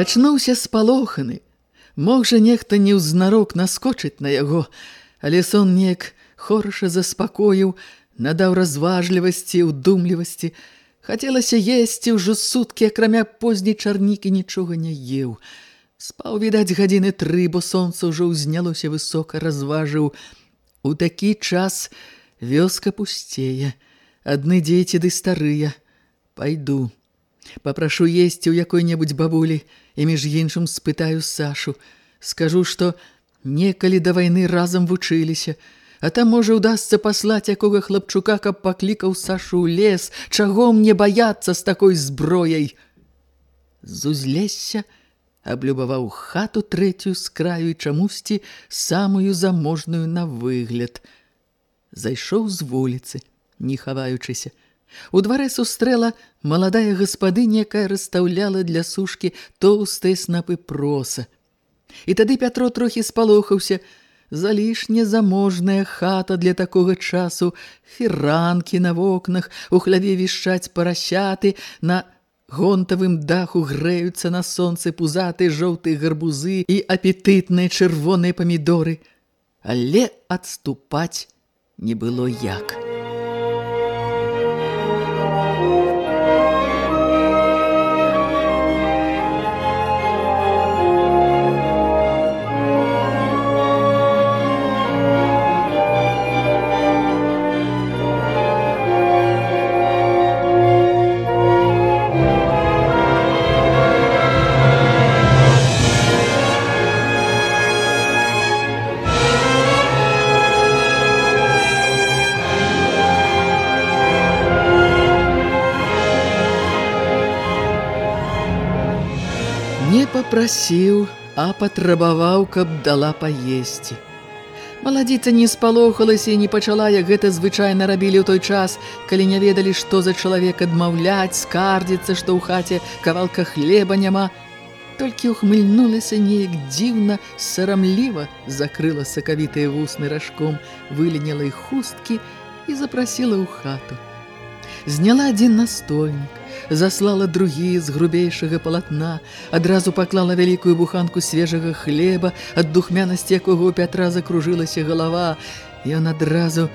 Прачнуўся спалоханы. Мог жа нехта неўзнарок наскочыць на яго, але сон неяк хораша заспакоіў, надаў разважлівасці, удумлівасці. Хацелася есці ўжо суткі, акрамя позняй чарнікі нічога не еў. Спаў, відаць, гадзіны тры, бо сонца ўжо ўзнялося высока, разважыў. У такі час вёска пусцее, адны дзеці ды старыя. Пайду. Папрашу есці ў якой-небудзь бабулі і між іншым спытаю Сашу. Скажу, што некалі да вайны разам вучыліся, а там можа ўдасца паслаць якога хлапчука, каб паклікаў Сашу ў лес, чаго мне баяцца з такой зброяй. З узлесся аблюбаваў хату трэцюю з краю і чамусьці самую заможную на выгляд. Зайшоў з вуліцы, не хаваючыся. У дварэ сустрэла маладая гаспадыня, якая расстаўляла для сушкі тоўстыя снапы проса. І тады Пятро трохі спалохаўся, залішне заможная хата для такога часу, фіранкі на вокнах, у хляве вішчаць парасяты, на гонтавым даху грэюцца на сонцы пузаты жоўтыя гарбузы і апетытныя чырвоныя памідоры. Але адступаць не было як. Прасіў, а патрабаваў, каб дала паесці. Маладзіца не спалохалася і не пачала, як гэта звычайна рабілі ў той час, калі не ведалі, што за чалавек адмаўляць, скардзіцца, што ў хаце кавалка хлеба няма. Толькі ухмыльнулася неяк дзіўна, сарамліва закрыла сакавітыя вусны ражком, выленяла іх хусткі і запрасіла ў хату. Зняла адзін настольнік, заслала другі з грубейшага палатна, адразу паклала вялікую буханку свежага хлеба, ад духмянасці якога у Пятра закружылася галава. Ён адразу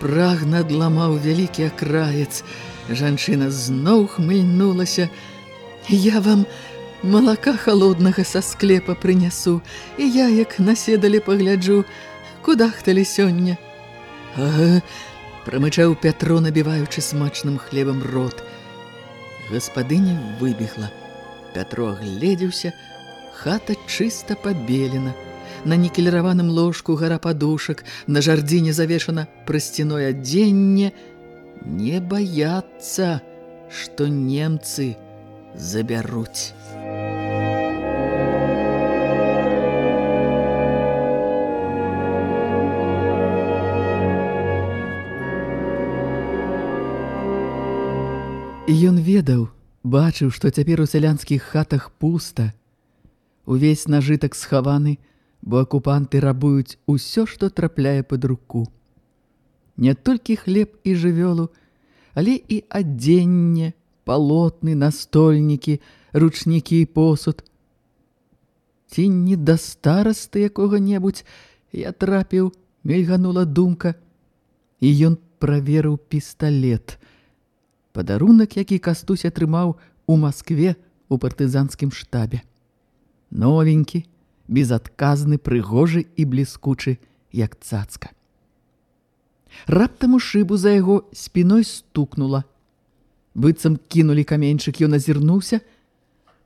прагна адламаў вялікі акраец. Жанчына зноў хмыльнулася. Я вам малака холоднага са склепа прынясу, і я, як наседалі, пагляджу, куда хталі сёння. Ага, прамычаў Пятро, набіваючы смачным хлебам рот. Гаспадыня выбегла. Пятро агледзеўся, хата чыста пабелена. На некелераваным ложку гара падушак, на жардзіне завешана прасцяное адзенне. Не баяцца, што немцы забяруць. Ён ведаў, бачыў, што цяпер у сялянскіх хатах пуста. Увесь нажытак схаваны, бо акупанты рабуюць усё, што трапляе пад руку. Не толькі хлеб і жывёлу, але і адзенне, палотны, настольнікі, ручнікі і посуд. Ці не да старасты якога-небудзь я трапіў, мельганула думка, і ён праверыў пісталет – Падарунак, які Кастусь атрымаў у Маскве у партызанскім штабе. Новенькі, безадказны, прыгожы і бліскучы, як цацка. Раптам у шыбу за яго спіной стукнула. Быццам кінулі каменьчык, ён азірнуўся.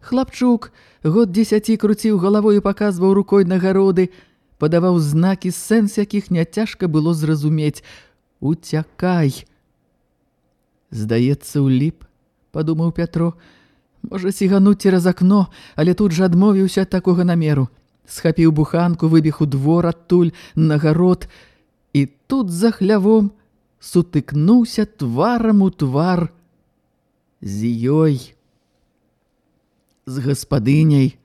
Хлапчук год дзесяці круціў галавою, паказваў рукой на гароды, падаваў знакі, сэнс якіх няцяжка было зразумець. «Уцякай!» «Здаецца, уліп», – падумаў Пятро. «Можа, сігануць цераз акно, але тут жа адмовіўся ад такога намеру. Схапіў буханку, выбег у двор адтуль, на гарод, і тут за хлявом сутыкнуўся тварам у твар з ёй, з гаспадыняй,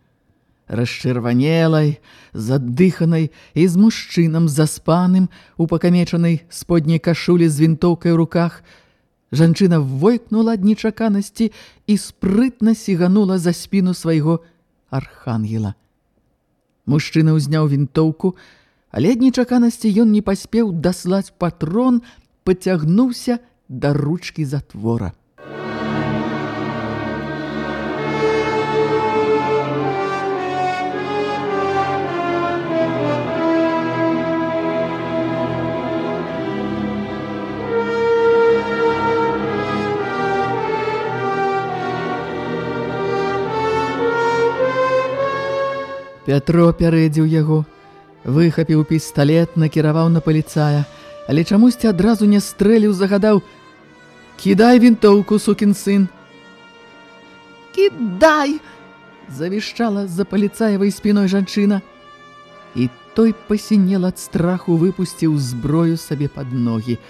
расчырванелай, задыханай і з мужчынам заспаным у пакамечанай сподняй кашулі з вінтоўкай у руках. Жанчына войкнула ад нечаканасці і спрытна сіганула за спіну свайго архангела. Мужчына ўзняў вінтоўку, але ад нечаканасці ён не паспеў даслаць патрон, пацягнуўся да ручкі затвора. Пятро пярэдзіў яго, выхапіў пісталет, накіраваў на паліцая, але чамусьці адразу не стрэліў, загадаў: «Кідай вінтоўку, сукін сын!» «Кідай!» – завішчала за паліцаевай спіной жанчына. І той пасінел ад страху, выпусціў зброю сабе пад ногі.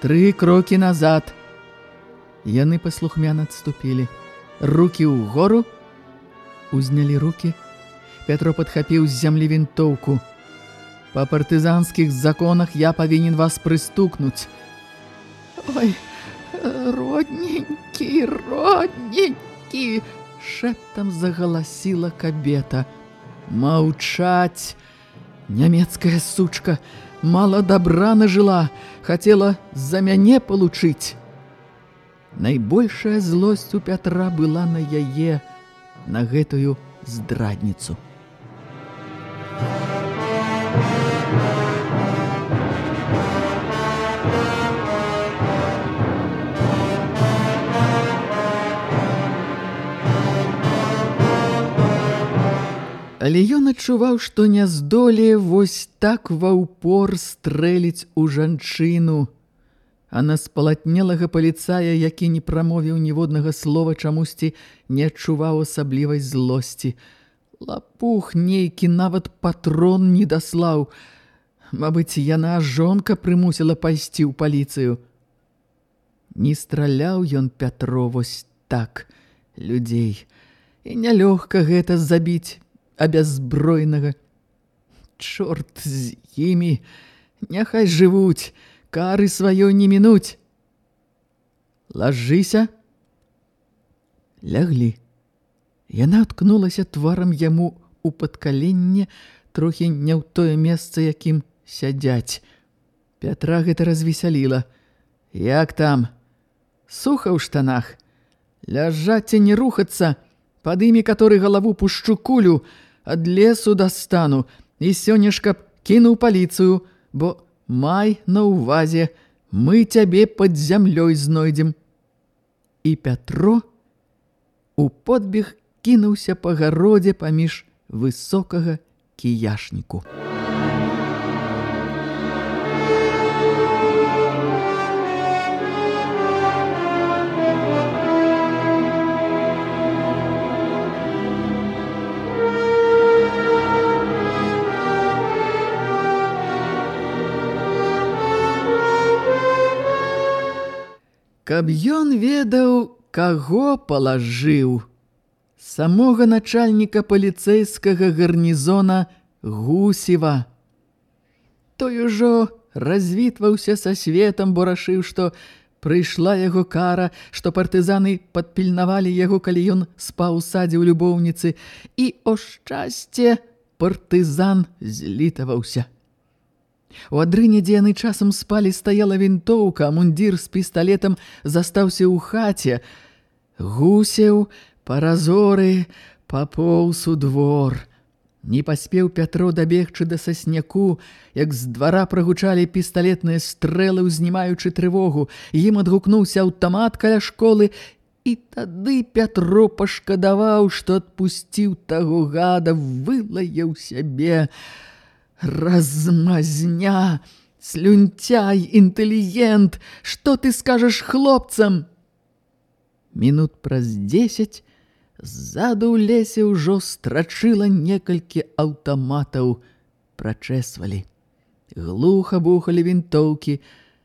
Тры крокі назад. Яны паслухмяна адступілі. Рукі ўгору, узнялі рукі – Петро падхапіў з зямлі вінтоўку. Па партызанскіх законах я павінен вас прыстукнуць. Ой, родненькі, родненькі, шэптам загаласіла кабета. Маўчаць! Нямецкая сучка мала дабра нажыла, хацела за мяне получыць. Найбольшая злосць у Пятра была на яе, на гэтую здрадніцу. Але ён адчуваў, што не здолее вось так ва ўпор стрэліць у жанчыну. А на спалатнелага паліцая, які не прамовіў ніводнага слова чамусьці, не адчуваў асаблівай злосці – Лапух нейкі нават патрон не даслаў. Мабыць, яна жонка прымусіла пайсці ў паліцыю. Не страляў ён Пятро вось так людзей. І нялёгка гэта забіць абязбройнага. Чорт з імі, няхай жывуць, кары сваёй не мінуць. Лажыся. Ляглі. Яна уткнулася тварам яму ў падкаленне, трохі не ў тое месца, якім сядзяць. Пятра гэта развесяліла. Як там? Суха ў штанах. Ляжаць і не рухацца, пад імі каторы галаву пушчу кулю, ад лесу дастану, і сённяшка кінуў паліцыю, бо май на ўвазе, мы цябе пад зямлёй знойдзем. І Пятро у подбег кінуўся па гародзе паміж высокага кіяшніку. Каб ён ведаў, каго палажыў, самога начальніка паліцэйскага гарнізона Гусева. Той ужо развітваўся са светам, бо рашыў, што прыйшла яго кара, што партызаны падпільнавалі яго, калі ён спаў у садзе ў любоўніцы, і, о шчасце, партызан злітаваўся. У адрыне, дзе яны часам спалі, стаяла вінтоўка, а мундзір з пісталетам застаўся ў хаце. Гусеў, паразоры, папоўз у двор. Не паспеў Пятро дабегчы да сасняку, як з двара прагучалі пісталетныя стрэлы, узнімаючы трывогу. Ім адгукнуўся аўтамат каля школы, і тады Пятро пашкадаваў, што адпусціў таго гада, вылаяў сябе. Размазня, слюнтяй, інтэлігент, што ты скажаш хлопцам? Мінут праз дзесяць ззаду ў лесе ўжо страчыла некалькі аўтаматаў, прачэсвалі. Глуха бухалі вінтоўкі,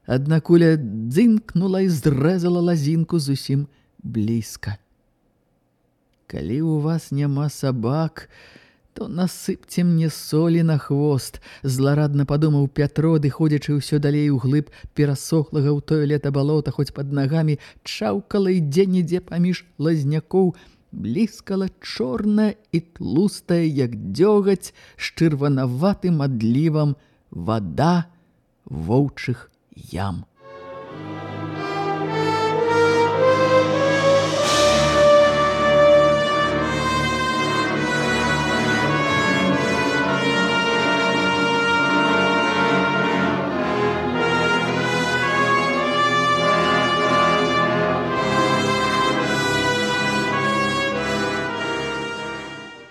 адна куля дзынкнула і зрэзала лазінку зусім блізка. Калі ў вас няма сабак, то насыпце мне солі на хвост, зларадна падумаў Пятро, дыходзячы ўсё далей у глыб перасохлага ў тое лета балота, хоць пад нагамі чаўкала і дзе-нідзе паміж лазнякоў, бліскала чорная і тлустая, як дзёгаць, з чырванаватым адлівам вада воўчых ям.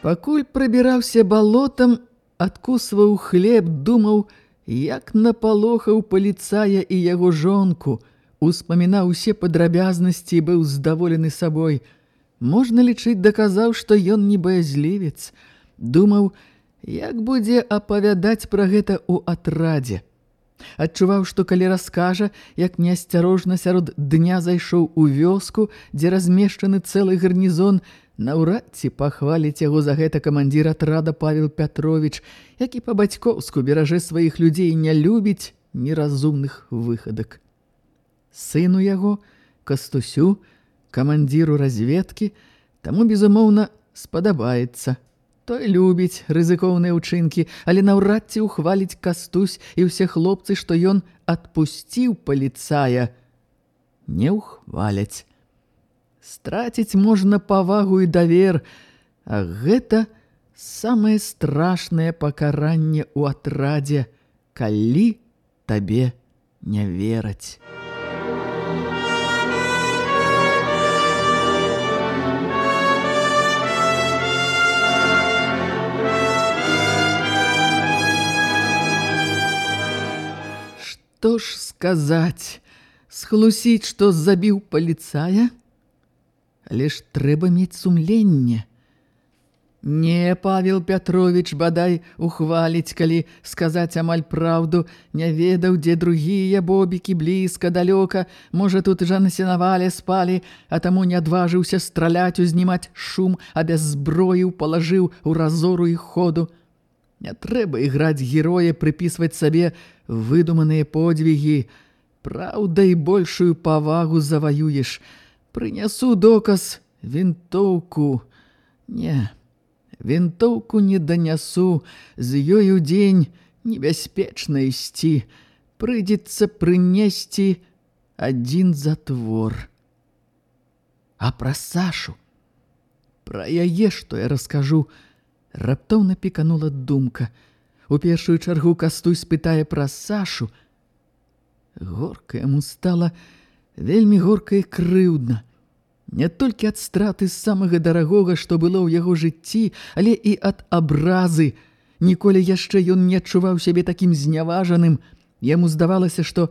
Пакуль прабіраўся балотам, адкусваў хлеб, думаў, як напалохаў паліцая і яго жонку, успамінаў усе падрабязнасці і быў здаволены сабой. Можна лічыць, даказаў, што ён не баязлівец. Думаў, як будзе апавядаць пра гэта ў атрадзе. Адчуваў, што калі раскажа, як неасцярожна сярод дня зайшоў у вёску, дзе размешчаны цэлы гарнізон, Наўрад ці пахваліць яго за гэта камандзір атрада Павел Пятровіч, які па-бацькоўску беражэ сваіх людзей не любіць неразумных выхадак. Сыну яго, Кастусю, камандзіру разведкі, таму, безумоўна, спадабаецца. Той любіць рызыкоўныя ўчынкі, але наўрад ці ухваліць Кастусь і ўсе хлопцы, што ён адпусціў паліцая, не ухваляць. Страціць можна павагу і давер, а гэта самае страшнае пакаранне ў атрадзе, калі табе не вераць. Што ж сказаць? Схлусіць, што забіў паліцая – але ж трэба мець сумленне. Не, Павел Пятрович, бадай, ухваліць, калі сказаць амаль праўду, не ведаў, дзе другія бобікі блізка, далёка, можа, тут жа насенавалі спалі, а таму не адважыўся страляць, узнімаць шум, а без зброю палажыў у разору і ходу. Не трэба іграць героя, прыпісваць сабе выдуманыя подвігі. Праўда і большую павагу заваюеш – Прынясу доказ вінтоўку. Не, вінтоўку не данясу, з у дзень небяспечна ісці. Прыйдзецца прынесці адзін затвор. А пра Сашу, пра яе, што я раскажу, раптоўна піканула думка. У першую чаргу кастуй спытае пра Сашу. Горка яму стала вельмі горка і крыўдна. Не толькі ад страты самага дарагога, што было ў яго жыцці, але і ад абразы. Ніколі яшчэ ён не адчуваў сябе такім зняважаным. Яму здавалася, што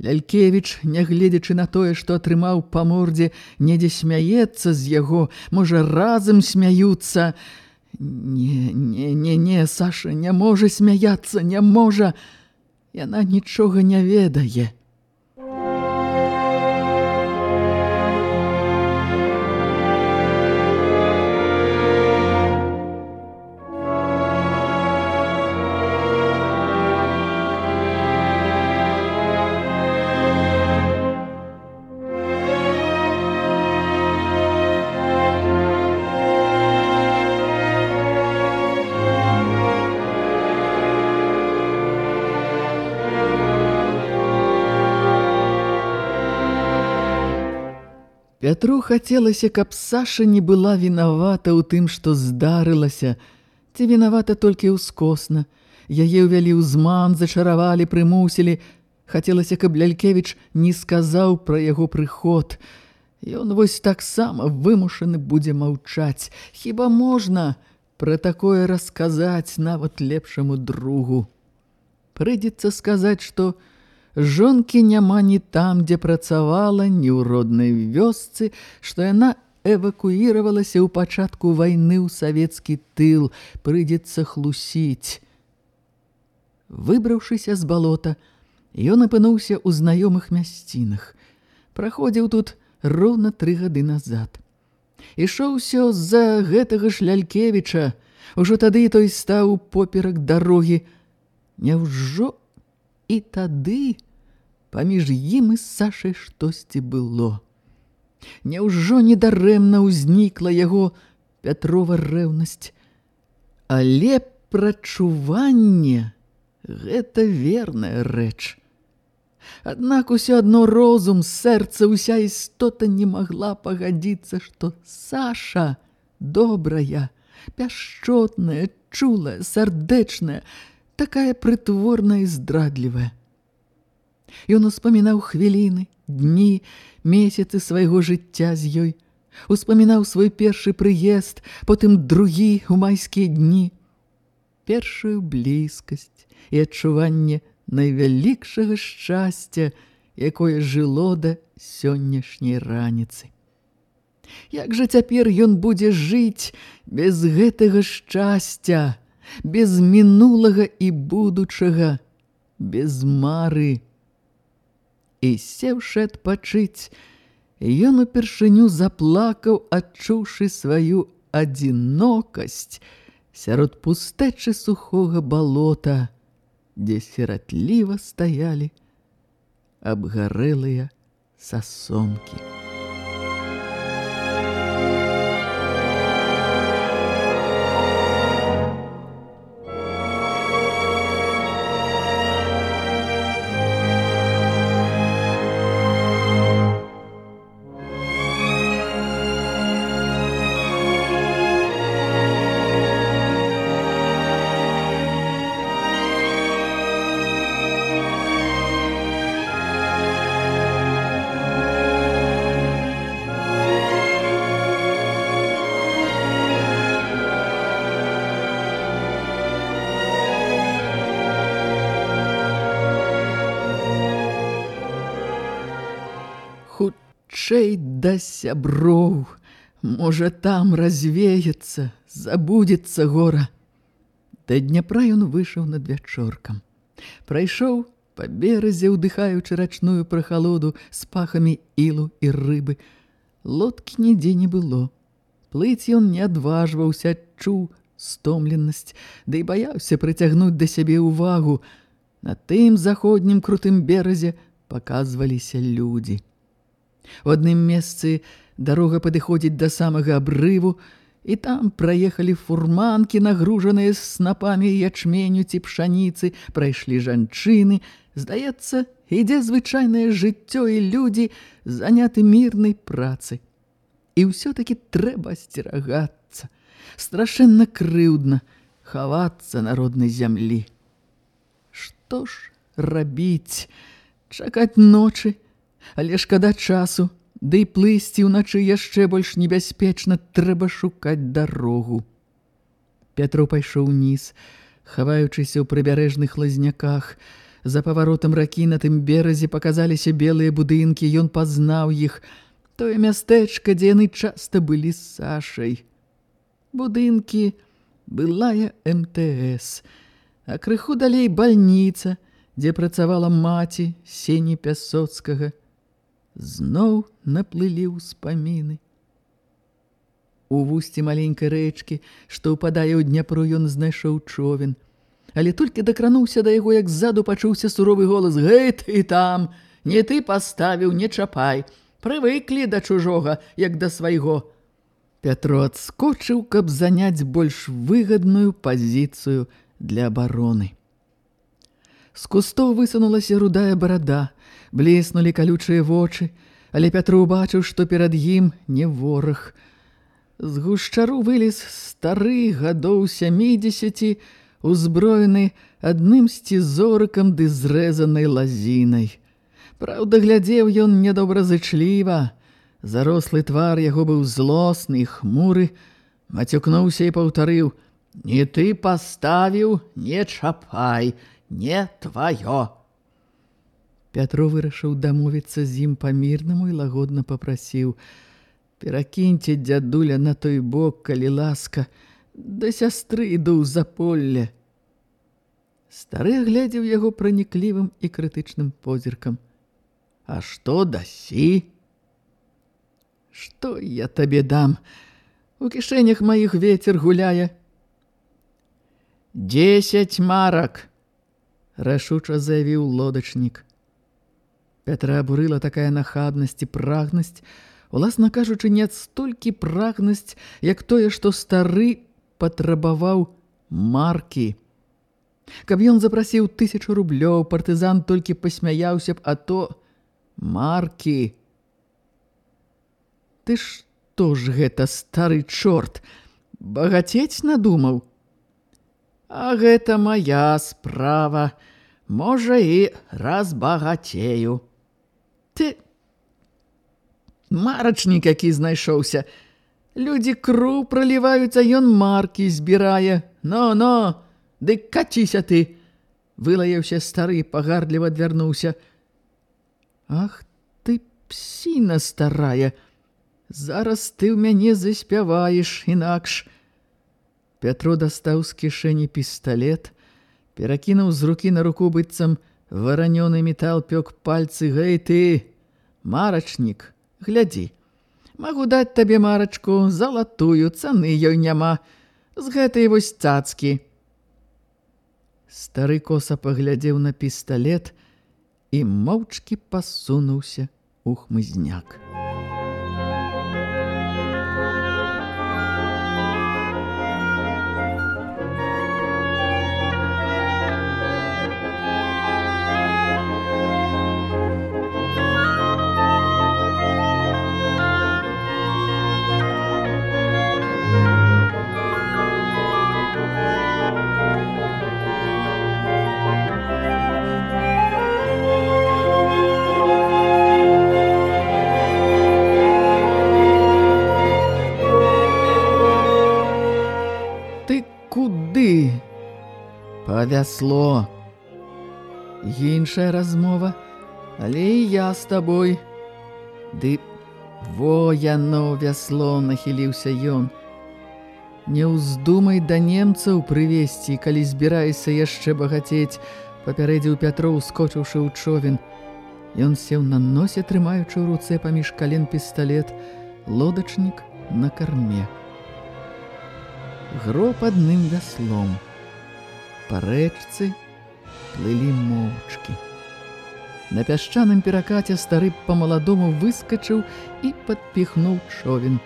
Лялькевіч, нягледзячы на тое, што атрымаў па мордзе, недзе смяецца з яго, можа, разам смяюцца. Не, не, не, не, Саша не можа смяяцца, не можа. Яна нічога не ведае. Пятру хацелася, каб Саша не была вінавата ў тым, што здарылася. Ці вінавата толькі ўскосна. Яе ўвялі ў зман, зачаравалі, прымусілі. Хацелася, каб Лялькевіч не сказаў пра яго прыход. Ён вось таксама вымушаны будзе маўчаць. Хіба можна пра такое расказаць нават лепшаму другу? Прыйдзецца сказаць, што жонкі няма ні там, дзе працавала, ні ў роднай вёсцы, што яна эвакуіравалася ў пачатку вайны ў савецкі тыл, прыйдзецца хлусіць. Выбраўшыся з балота, ён апынуўся ў знаёмых мясцінах. Праходзіў тут роўна тры гады назад. Ішоў усё з-за гэтага ж Лялькевіча. Ужо тады той стаў поперак дарогі. Няўжо І тады паміж ім і Сашай штосьці было. Няўжо недарэмна ўзнікла яго Пятрова рэўнасць, але прачуванне гэта верная рэч. Аднак усё адно розум, сэрца, уся істота не магла пагадзіцца, што Саша добрая, пяшчотная, чулая, сардэчная, такая прытворная і здрадлівая. Ён успамінаў хвіліны, дні, месяцы свайго жыцця з ёй, успамінаў свой першы прыезд, потым другі ў майскія дні, першую блізкасць і адчуванне найвялікшага шчасця, якое жыло да сённяшняй раніцы. Як жа цяпер ён будзе жыць без гэтага шчасця, без мінулага і будучага, без мары. І сеўшы адпачыць, ён упершыню заплакаў, адчуўшы сваю адзінокасць сярод пустэчы сухога балота, дзе сіратліва стаялі абгарэлыя сасонкі. Хутчэй да сяброў. Можа, там развеецца, забудзецца гора. Да Дняпра ён выйшаў над вячоркам. Прайшоў па беразе, ўдыхаючы рачную прахалоду з пахамі ілу і рыбы. Лодкі нідзе не было. Плыць ён не адважваўся, чуў стомленасць, ды да і баяўся прыцягнуць да сябе ўвагу. На тым заходнім крутым беразе паказваліся людзі. У адным месцы дарога падыходзіць да самага абрыву, і там праехалі фурманкі, нагружаныя снапамі ячменю ці пшаніцы, прайшлі жанчыны. Здаецца, ідзе звычайнае жыццё і людзі заняты мірнай працы. І ўсё-такі трэба асцерагацца. Страшэнна крыўдна хавацца на роднай зямлі. Што ж рабіць? Чакаць ночы? Але шкада часу, ды да і плысці ўначы яшчэ больш небяспечна трэба шукаць дарогу. Пятро пайшоў уніз, хаваючыся ў прыбярэжных лазняках. За паваротам ракі на тым беразе паказаліся белыя будынкі, ён пазнаў іх. Тое мястэчка, дзе яны часта былі з Сашай. Будынкі былая МТС, а крыху далей бальніца, дзе працавала маці Сені Пясоцкага зноў наплылі ўспаміны. У вусці маленькай рэчкі, што ўпадае ў дняпру, ён знайшоў човен. Але толькі дакрануўся да яго, як ззаду пачуўся суровы голас: «Гэй, ты там! Не ты паставіў, не чапай! Прывыклі да чужога, як да свайго!» Пятро адскочыў, каб заняць больш выгадную пазіцыю для абароны. З кустоў высунулася рудая барада, блеснулі калючыя вочы, Але Пятру убачыў, што перад ім не вораг. З гушчару вылез стары гадоў сямідзесяці, узброены адным сцізорыкам ды зрэзанай лазінай. Праўда, глядзеў ён недобразычліва. Зарослы твар яго быў злосны і хмуры, мацюкнуўся і паўтарыў: « Не ты паставіў, не чапай, не тваё. Пятро вырашыў дамовіцца з ім па-мірнаму і лагодна папрасіў: « Перакіньце дзядуля на той бок, калі ласка, да сястры іду за поле. Стары глядзеў яго праніклівым і крытычным позіркам. А што дасі? Што я табе дам? У кішэнях маіх ветер гуляе. Десять марак, рашуча заявіў лодачнік. Пятра абурыла такая нахабнасць і прагнасць, уласна кажучы, не столькі прагнасць, як тое, што стары патрабаваў маркі. Каб ён запрасіў тысячу рублёў, партызан толькі пасмяяўся б, а то маркі. Ты што ж гэта, стары чорт, багацець надумаў? А гэта мая справа, можа і разбагацею. Ты марачнік, які знайшоўся. Людзі кру праліваюць, а ён маркі збірае. Но, но, дык каціся ты. Вылаяўся стары, пагардліва адвярнуўся. Ах ты, псіна старая, зараз ты ў мяне заспяваеш інакш. Пятро дастаў з кішэні пісталет, перакінуў з рукі на руку быццам Варанёны метал пёк пальцы, гэй ты, марачнік, глядзі. Магу даць табе марачку, залатую, цаны ёй няма, з гэтай вось цацкі. Стары коса паглядзеў на пісталет і моўчкі пасунуўся у хмызняк. Вясло. Іншая размова, але і я з табой. Ды во яно вясло нахіліўся ён. Не ўздумай да немцаў прывесці, калі збіраешся яшчэ багацець, папярэдзіў Пятроў, скочыўшы ў човен. Ён сеў на носе, трымаючы ў руцэ паміж кален пісталет, лодачнік на карме. Гроб адным вяслом па рэчцы плылі моўчкі. На пясчаным перакаце стары па-маладому выскачыў і падпіхнуў човен.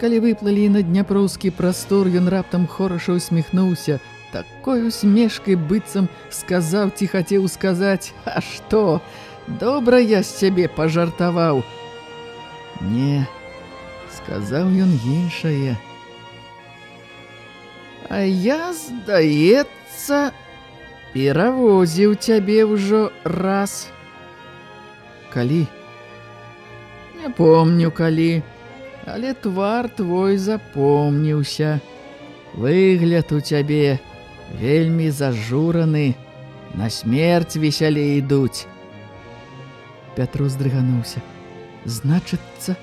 Калі выплылі на дняпроўскі прастор, ён раптам хораша усміхнуўся, такой усмешкай быццам сказаў ці хацеў сказаць: « А што? Добра я з цябе пажартаваў. Не, сказаў ён іншае. А я, здаецца, здаецца, перавозіў цябе ўжо раз. Калі? Не помню калі, але твар твой запомніўся. Выгляд у цябе вельмі зажураны, на смерць весялей ідуць. Пятру здрыгануўся. Значыцца,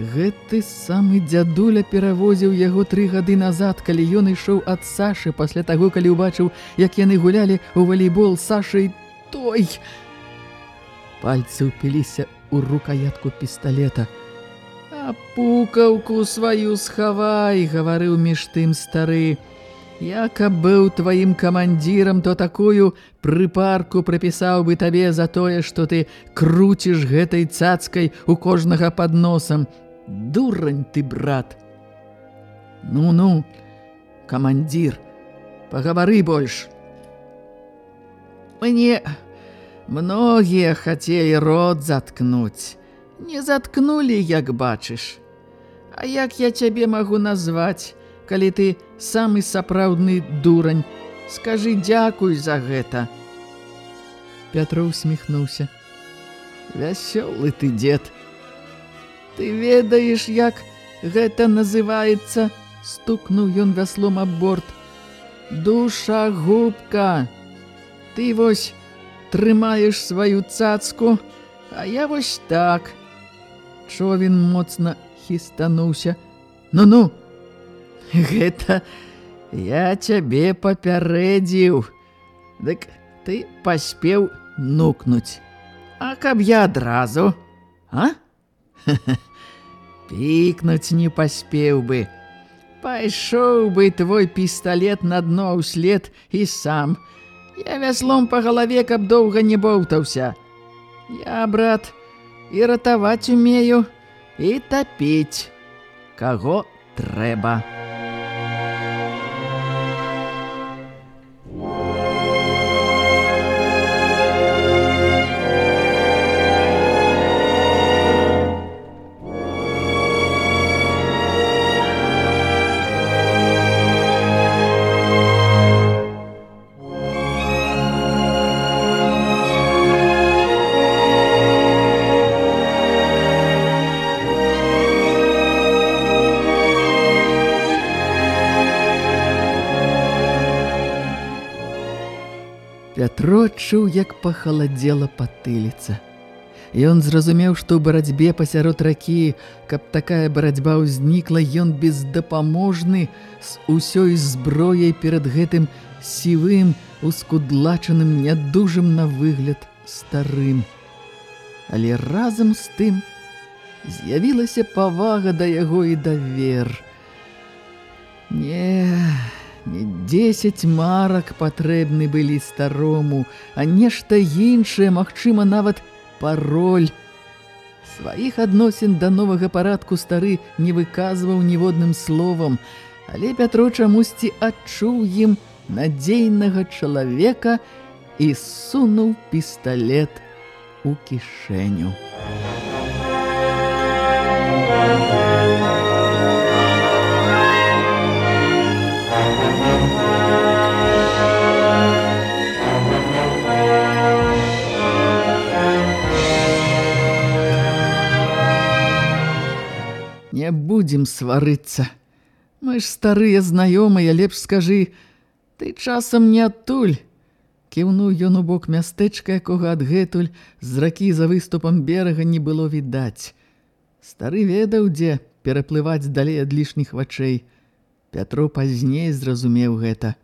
Гэты самы дзядуля перавозіў яго тры гады назад, калі ён ішоў ад Сашы пасля таго, калі ўбачыў, як яны гулялі ў валейбол Сашай той. Пальцы ўпіліся ў рукаятку пісталета. А пукаўку сваю схавай, гаварыў між тым стары. Яка быў тваім камандзірам, то такую прыпарку прыпісаў бы табе за тое, што ты круціш гэтай цацкай у кожнага пад носам. Дурань ты, брат! Ну-ну, камандзір, пагавары больш. Мне многія хацелі рот заткнуць. Не заткнулі, як бачыш. А як я цябе магу назваць, калі ты самы сапраўдны дурань? Скажы дзякуй за гэта. Пятро усміхнуўся. Вясёлы ты, дзед. Ты ведаеш, як гэта называецца, стукнуў ён вяслом аб борт. Душа губка. Ты вось трымаеш сваю цацку, а я вось так. Човен моцна хістануўся. Ну-ну, гэта я цябе папярэдзіў. Дык ты паспеў нукнуць. А каб я адразу, а? Пікнуць не паспеў бы. Пайшоў бы твой пісталет на дно ўслед і сам. Я вяслом па галаве, каб доўга не боўтаўся. Я, брат, і ратаваць умею, і тапіць. Каго трэба. Пятро чуў, як пахаладзела патыліца. Ён зразумеў, што ў барацьбе пасярод ракі, каб такая барацьба ўзнікла, ён бездапаможны з усёй зброяй перад гэтым сівым, ускудлачаным, нядужым на выгляд старым. Але разам з тым з'явілася павага да яго і давер. Не, Не дзесяць марак патрэбны былі старому, а нешта іншае, магчыма, нават пароль. Сваіх адносін да новага парадку стары не выказваў ніводным словам, але Пятро чамусьці адчуў ім надзейнага чалавека і сунуў пісталет у кішэню. Не будзем сварыцца. Мы ж старыя знаёмыя, лепш скажы, ты часам не адтуль. Кіўнуў ён у бок мястэчка, якога адгэтуль з ракі за выступам берага не было відаць. Стары ведаў, дзе пераплываць далей ад лішніх вачэй. Пятро пазней зразумеў гэта.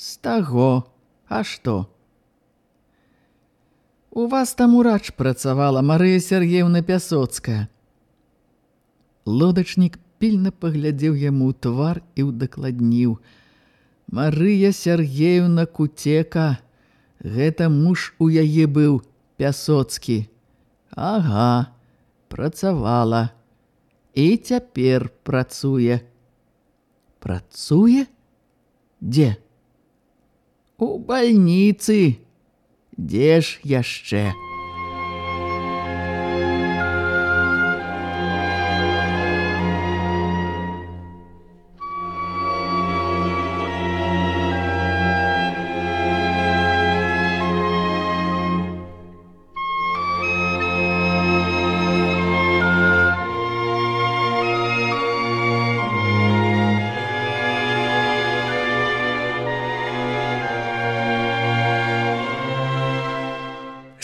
З таго, а што? У вас там урач працавала Марыя Сергеевна Пясоцкая. Лодачнік пільна паглядзеў яму ў твар і ўдакладніў. Марыя Сергеевна Кутека, гэта муж у яе быў Пясоцкі. Ага, працавала. І цяпер працуе. Працуе? Дзе? У бальніцы. Дзе ж яшчэ?